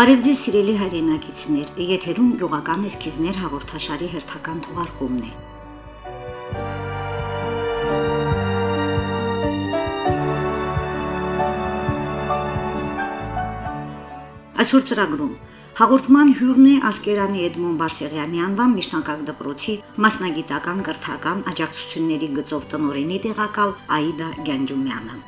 Բարև ձեզ սիրելի հայրենակիցներ, եթերում գյուղական էսքիզներ հաղորդաշարի հերթական թողարկումն է։ Այսօր ծրագրում Հաղորդման հյուրն է Ասկերանի Էդմոն Բարսեղյանի անվան միջնակարգ դպրոցի մասնագիտական կրթական աջակցությունների գծով տնօրենի տեղակալ Աիդա Գանջումյանը։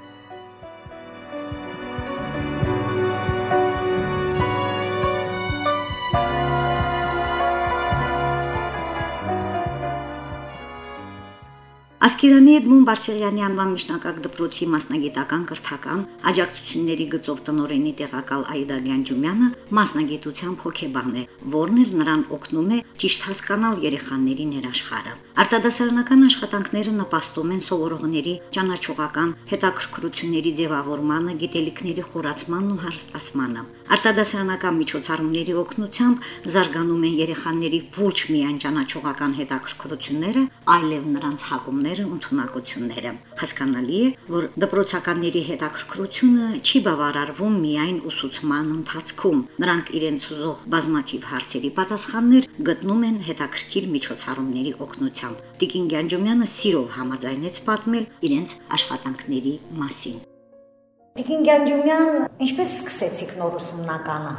Ասկերանի Էդմոն Բարսեղյանի անվան միջնակարգ դպրոցի մասնագիտական կրթական աջակցությունների գծով տնօրենի տեղակալ Այդա Գանջումյանը մասնագիտությամբ հոգեբան է, որն էլ նրան օգնում է ճիշտ հասկանալ երեխաների ներաշխարը։ Արտադասարանական աշխատանքները նպաստում են սովորողների ճանաչողական հետաքրքրությունների ձևավորմանը, գիտելիքների խորացմանն ու հարստացմանը։ Արտադասարանական միջոցառումների օգնությամբ զարգանում են երեխաների ոչ միայն ճանաչողական հետաքրքրությունները, այլև նրանց հակումները հակումները ու թունակությունները։ Հասկանալի է, որ դպրոցականների հետաքրքրությունը չի բավարարվում միայն ուսուցման ընթացքում։ Նրանք իրենց ուզող բազմաթիվ հարցերի պատասխաններ գտնում են հետաքրքիր միջոցառումների օգնությամբ։ Տիկին Գանջումյանը սիրով համաձայնեց պատմել իրենց աշխատանքների մասին։ Տիկին Գանջումյան, ինչպես սկսեցիք նոր ուսումնականը։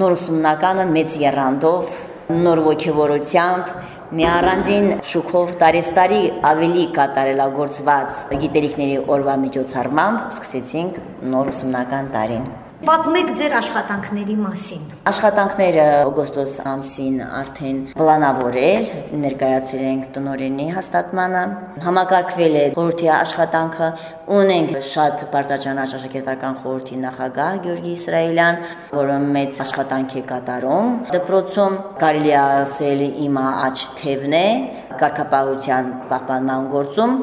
Նոր ուսումնականը մեծ երանդով, նոր ողջավորությամբ մի առանձին շուկով տարեստարի ավելի կատարելագործված գիտելիքների օրվա միջոցառմամբ սկսեցինք նոր ուսումնական տարին։ Պատմեք ձեր աշխատանքների մասին։ Աշխատանքները օգոստոս ամսին արդեն պլանավորել, ներկայացրել ենք տնորենի հաստատմանը, համակարգվել է խորհրդի աշխատանքը, ունենք շատ բարձրաճանաչ աշակերտական խորհրդի նախագահ Գյորգի Իսրայելյան, որը մեծ աշխատանք է կատարում դպրոցում, կարելի ասել իմա աչ թևն է, կարգապահության պահպանման գործում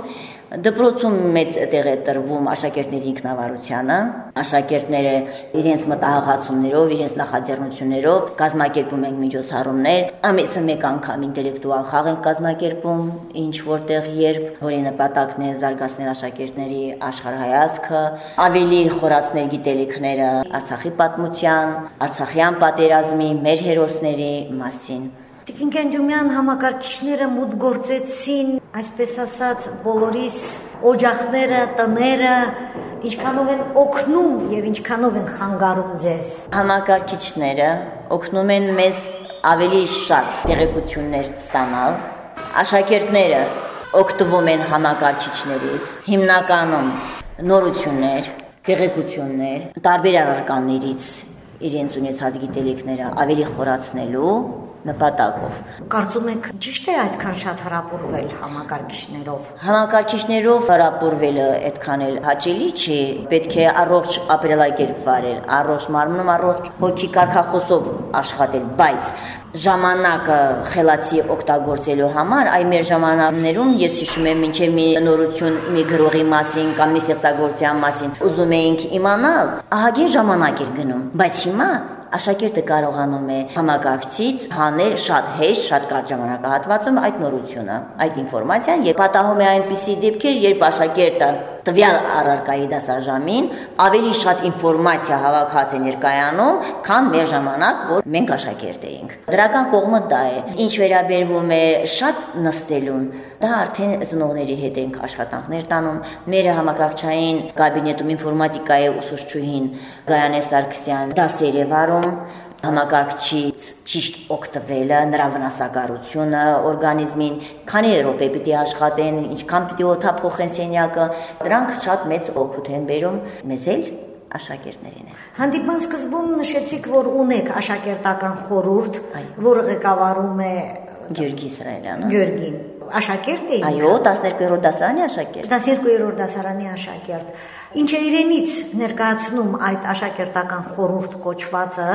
Դպրոցում մեծ տեղ է տրվում աշակերտների ինքնավարությանը, աշակերտները իրենց մտահղացումներով, իրենց նախաձեռնություններով կազմակերպում են միջոցառումներ, ամիսը մեկ անգամ ինտելեկտուալ խաղ են կազմակերպում, ինչ որտեղ երբ, որի նպատակն է զարգացնել աշակերտների աշխարհայացքը, ավելի խորացնել գիտելիքները Արցախի պատմության, Արցախյան պատերազմի, մեր հերոսների մասին։ Տիկին Կենջումյան համակարգիչները մուտ գործեցին, այսպես ասած, բոլորիս օջախները, տները, ինչքանով են օգնում եւ ինչքանով են խանգարում ձեզ։ Համակարգիչները օգնում են մեզ ավելի շատ տեղեկություններ ստանալ։ Աշակերտները օգտվում են համակարգիչներից, հիմնականում նորություններ, տեղեկություններ, տարբեր առարկաներից իրենց ունեցած գիտելիքները ավելի խորացնելու նպատակով։ Կարծում եք ճիշտ է այդքան շատ հրապուրվել համակարգիչներով։ Համակարգիչներով հրապուրվելը այդքան էլ հաճելի չի, պետք է առողջ ապրելակերպ վարել, առողջ մարմնում առողջ հոգի կարգախոսով աշխատել, բայց ժամանակը խելացի օգտագործելու համար այ մեր ժամանակներում ես հիշում եմ մինչև մի նորություն մի գրողի մասին կամ մի ստեղծագործության մասին ուզում էինք իմանալ ահագին ժամանակ էր գնում բայց հիմա աշակերտը կարողանում է համակարգչից հանել շատ հեշտ, շատ կարճ ժամանակահատվածում այդ նորությունը, այդ ինֆորմացիան եւ պատահում է այնպիսի դեպքեր, երբ աշակերտը տվյալ առարկայի դասաժամին ավելի շատ ինֆորմացիա հավաքած է ներկայանում, քան մեր ժամանակ, որ մենք աշակերտ էինք։ Դրական կողմը դա է։ Ինչ վերաբերվում է շատ նստելուն, դա արդեն ծնողների հետ ենք աշխատանքներ տանում։ Մեր համակարգչային կաբինետում ինֆորմատիկայի ուսուցչուհին Գայանե Սարգսյան դասեր է վարում համակարգչից ճիշտ օգտվելը, նրա վնասակարությունը օրգանիզմին, քանի րոպե պիտի աշխատեն, ինչքան պիտի օթափոխեն սենյակը, դրանք շատ մեծ օգուտ են բերում մեզ էլ աշակերտներին է։ Հանդիպման սկզբում նշեցիք, որ ունեք աշակերտական խորհուրդ, որը ղեկավարում է Գյորգի Իսրայելյանը։ Գյորգին աշակերտ է։ Այո, 12-րդ դասարանի աշակերտ։ 12-րդ դասարանի աշակերտ։ Ինչ է իրենից ներկայացնում այդ աշակերտական խորհուրդ կոչվածը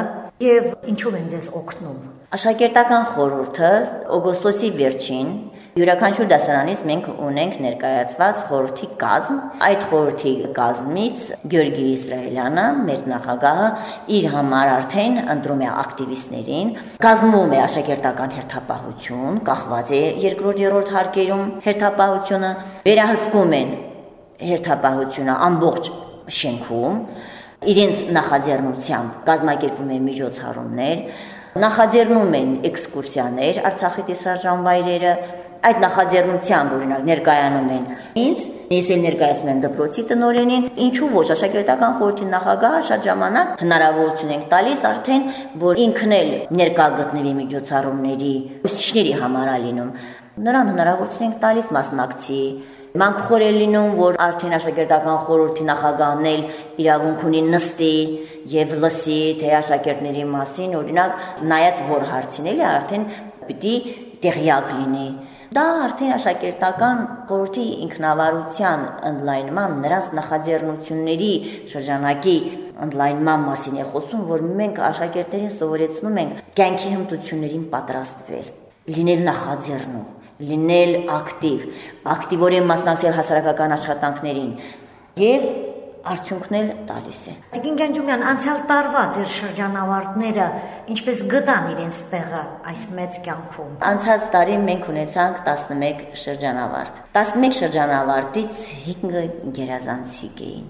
եւ ինչով են ձեզ օգնում։ Աշակերտական խորհուրդը օգոստոսի վերջին Յուրաքանչյուր դասարանից մենք ունենք ներկայացված խորհրդի կազմ։ Այդ խորհրդի կազմից Գյորգի Իսրայելյանը, մեր նախագահը, իր համար արդեն ընտրում է ակտիվիստներին, կազմում է աշակերտական հերթապահություն, կախված է երկրորդ-երրորդ հարկերում հերթապահությունը, վերահսկում են հերթապահությունը ամբողջ շենքում, իրենց նախաձեռնությամբ կազմակերպում են միջոցառումներ, նախաձեռնում են էքսկուրսիաներ Արցախի տեսարժան վայրերը, այդ նախաձեռնությամբ օրինակ ներկայանում են ինձ ես էլ ներկայացնում եմ դպրոցի տնօրենին ինչու ոչ աշակերտական խորհրդի նախագահը շատ ժամանակ հնարավորություն ենք տալիս արդեն որ ինքն էլ ներկա գտնվի միջոցառումների ուսուցիչների համար ալինում նրան հնարավորություն ենք տալիս մասնակցի Մանք խոր է լինում, որ արդեն աշակերտական խորհրդի նախագահն էլ իրավունք ունի նստի եւ լսի թե աշակերտների մասին, օրինակ, նայած որ հարցին էլի արդեն պիտի տեղյակ լինի։ Դա արդեն աշակերտական խորհրդի ինքնավարության ընդլայնման, նրանց նախաձեռնությունների շրջանակի ընդլայնման մասին է խոսում, որ մենք աշակերտներին սովորեցնում ենք կյանքի հմտություններին պատրաստվել, լինել նախաձեռնող, լինել ակտիվ, ակտիվորեն մասնակցել հասարակական աշխատանքներին եւ արդյունքն էլ տալիս է։ Տիկին Գանջումյան, անցյալ տարվա ձեր շրջանավարտները ինչպես գտան իրենց տեղը այս մեծ կյանքում։ Անցած տարի մենք ունեցանք 11 շրջանավարտ։ 11 շրջանավարտից 5-ը գերազանցիկ էին։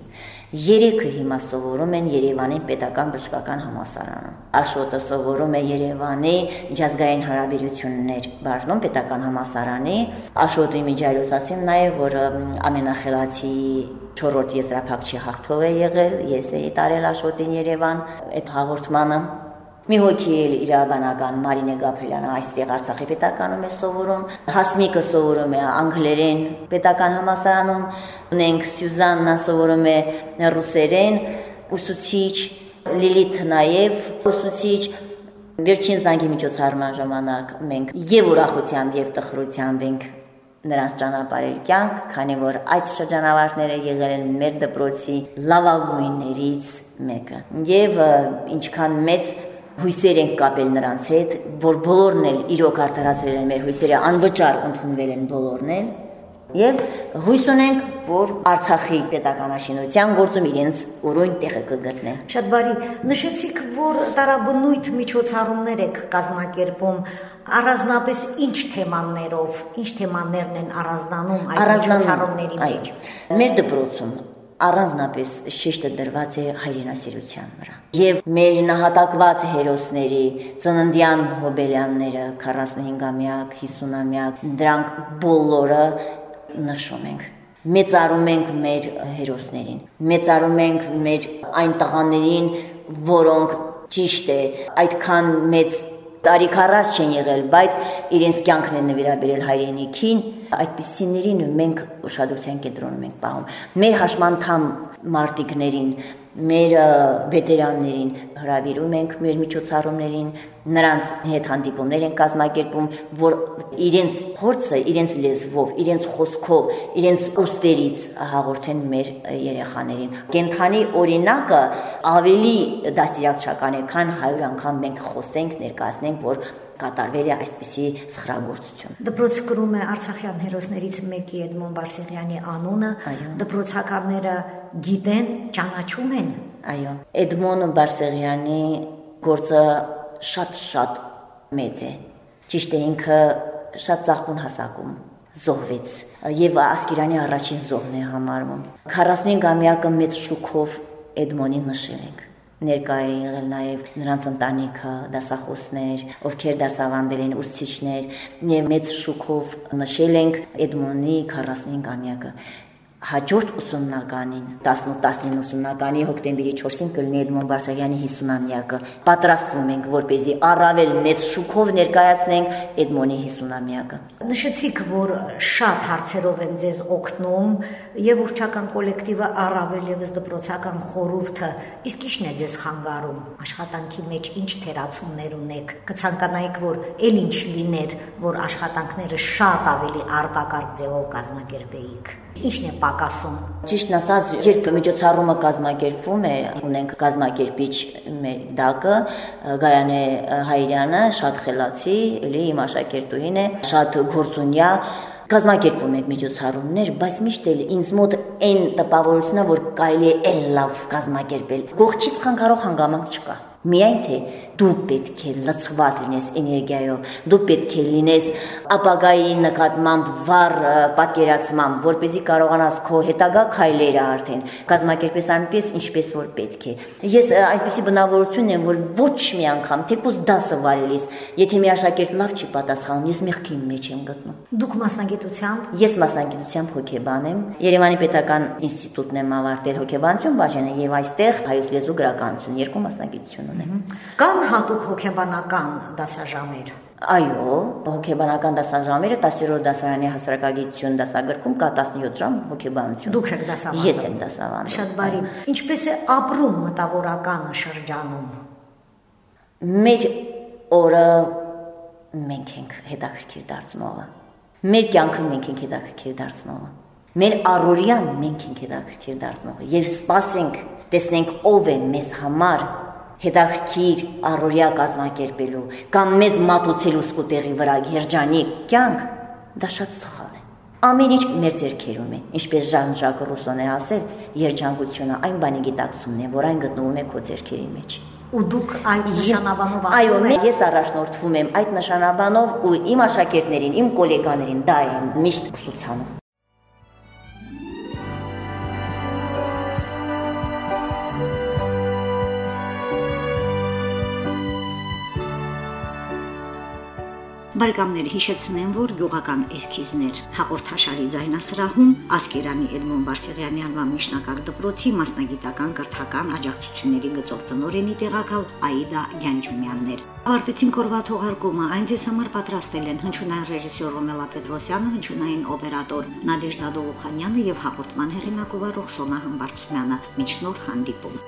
Երեքը հիմա սովորում են Երևանի Պետական Բժշկական Համալսարանում։ Աշոտը սովորում է Երևանի ջազգային հարաբերություններ բաժնում Պետական Համալսարանի։ Աշոտի միջայլոց ասեմ նաև, որ ամենախելացի 4-րդ եզրափակչի հաղթող է եղել, ես էի տարել Աշոտին Երևան այդ հաղորդմանը Մի հոգի էլ իրավաբանական Մարինե Գաբրելյանը այստեղ Արցախի պետականում է սովորում, Հասմիկը սովորում է անգլերեն պետական համալսարանում, ունենք Սյուզաննա սովորում է ռուսերեն, ուսուցիչ, Լիլիթ նաև ուսուցիչ, Վերջին զանգի միջոցառման ժամանակ մենք եւ ուրախությամբ եւ տխրությամբ ենք նրանց ճանապարհել կյանք, քանի որ այդ շրջանավարտները եղել են մեր դպրոցի լավագույններից մեկը։ Եվ ինչքան մեծ հույսեր ենք կապել նրանց հետ, որ բոլորն էլ իրոք արդարացրել են մեր հույսերը, անվճար ընդունվել են բոլորն էլ, եւ հույս ունենք, որ Արցախի պետականաշինության գործում իրենց ուրույն տեղը կգտնեն։ Շատ բարի, նշեցիք, որ տարաբնույթ միջոցառումներ եք կազմակերպում, առանձնապես ինչ թեմաներով, ինչ թեմաներն են առանձնանում այդ միջոցառումների մեջ։ Մեր դպրոցում առանձնապես շեշտը դրված է հայրենասիրության վրա։ Եվ մեր նահատակված հերոսների ծննդյան հոբելյանները 45-ամյակ, 50-ամյակ, դրանք բոլորը նշում ենք մեծարում ենք մեր հերոսներին մեծարում ենք մեր այն տղաներին որոնք ճիշտ է այդքան մեծ տարիքառած չեն եղել, բայց իրենց կյանքն են նվիրաբերել հայրենիքին, այդպիսիներին մենք ուշադրության կենտրոնում ենք պահում։ Մեր հաշմանդամ մարտիկներին, մեր վետերաններին հրավիրում ենք մեր միջոցառումներին, նրանց հետ հանդիպումներ են կազմակերպում, որ իրենց փորձը, իրենց լեզվով, իրենց խոսքով, իրենց ուստերից հաղորդեն մեր երեխաներին։ Կենթանի օրինակը ավելի դաստիարակչական է, քան 100 անգամ մենք խոսենք, ներկայացնենք, որ կատարվել է այսպիսի սխրագործություն։ Դպրոցը կրում է Արցախյան հերոսներից մեկի Էդմոն Բարսեղյանի անունը։ Դպրոցականները գիտեն, ճանաչում են։ Այո։ Էդմոն Բարսեղյանի գործը շատ-շատ մեծ է։ Ճիշտ է ինքը շատ ծաղկուն հասակում զոհվեց եւ Ասկերանի առաջին զոհն է համարվում 45-ամյակը մեծ շուկով Էդմոնին նշել ենք ներկա է եղել նաև նրանց ընտանիքը, դասախոսներ, ովքեր դասավանդել են ուսուցիչներ, եւ մեծ շուկով նշել ենք Էդմոնի 45-ամյակը հաջորդ ուսումնականին 18-19 ուսումնականի հոկտեմբերի 4-ին կլինի Էդմոն Բարսեղյանի 50-ամյակը։ Պատրաստվում ենք, որ เป զի առավել մեծ շուկով ներկայացնենք Էդմոնի 50-ամյակը։ Նշեցիք, որ շատ հարցերով են ձեզ օգնում եւ ուրճական կոլեկտիվը առավել եւս դպրոցական խորհուրդը։ Իսկ ի՞նչն է ձեզ խանգարում աշխատանքի մեջ ինչ թերացումներ ունեք։ Կցանկանայիք, որ ել ինչ լիներ, որ աշխատանքները շատ ավելի արտակարգ ձևով կազմակերպեիք։ Ինչն է պակասում։ Ճիշտն ասած, երբ միջոցառումը կազմակերպվում է, ունենք կազմակերպիչ մեր դակը Գայանե Հայրյանը, շատ խելացի, էլի իմ աշակերտուհին է, շատ գործունյա կազմակերպվում եք միջոցառումներ, բայց միշտ էլ ինձ մոտ այն տպավորությունն որ կարելի է լավ կազմակերպել։ Կողքից խանգարող հանգամանք չկա։ Միայն թե դու պետք է լցված լինես էներգիայով, դու պետք է լինես ապագայի նկատմամբ վառ պատկերացմամբ, որ เป զի կարողանաս քո հետագա քայլերը արդեն կազմակերպես այնպես, ինչպես որ պետք է։ Ես այնպեսի բնավորություն եմ, որ ոչ մի անգամ թեկուզ դասը վարելիս, եթե մի աշակերտ լավ չի պատասխանում, ես մեղքի մեջ եմ գտնում։ Դուք մասնագիտությամբ Ես մասնագիտությամբ հոգեբան եմ։ Երևանի Պետական ինստիտուտն եմ ավարտել հոգեբանություն բաժինը եւ այստեղ հայոց լեզու գրականություն երկու մասնագիտություն ունեմ։ կան հատուկ հոգեբանական դասաժամեր։ Այո, հոգեբանական դասաժամերը 10-րդ դասարանի հասարակագիտություն դասագրքում կա 17 ժամ հոգեբանություն։ Դուք եք դասավանդում։ Ես եմ դասավանդում։ Շատ բարի։ Ինչպես է ապրում մտավորական շրջանում։ Մեր օրը մենք ենք հետաքրքիր դարձնողը։ Մեր կյանքը մենք ենք հետաքրքիր դարձնողը։ Մեր առօրյան մենք ենք հետաքրքիր դարձնողը։ Եվ սպասենք, տեսնենք ով է մեզ համար հետաքրքիր առօրյա կազմակերպելու կամ մեզ մատուցելու սկուտեղի վրա երջանիկ կյանք, դա շատ սխալ է։ Ամեն ինչ մեր ձեռքերում է, ինչպես Ժան Ժակ Ռուսոն է ասել, երջանկությունը այն բանի գիտակցումն է, որ այն գտնվում է քո ձեռքերի մեջ։ Ու դուք այդ նշանաբանով Այո, ես առաջնորդվում եմ այդ նշանաբանով ու իմ աշակերտներին, իմ գոլեգաներին դա եմ միշտ ուսուցանում։ Բարգամներ հիշեցնեմ, որ գյուղական էսքիզներ հաղորդաշարի ձայնասրահում Ասկերանի Էդմոն Վարսեղյանի անվան միջնակարգ դպրոցի մասնագիտական կրթական աջակցությունների գծով տնօրենի տեղակալ Աիդա Գյանջումյանն էր։ Ավարտեցին կորվա թողարկումը, այն ձեզ համար պատրաստել են հնչյունային ռեժիսոր Ռոմելա Պետրոսյանը, հնչյունային օպերատոր Նադեժդա Դողոխանյանը եւ հաղորդման հեղինակ ու վարող Սոնա Համբարձումյանը։ Միջնոր հանդիպում։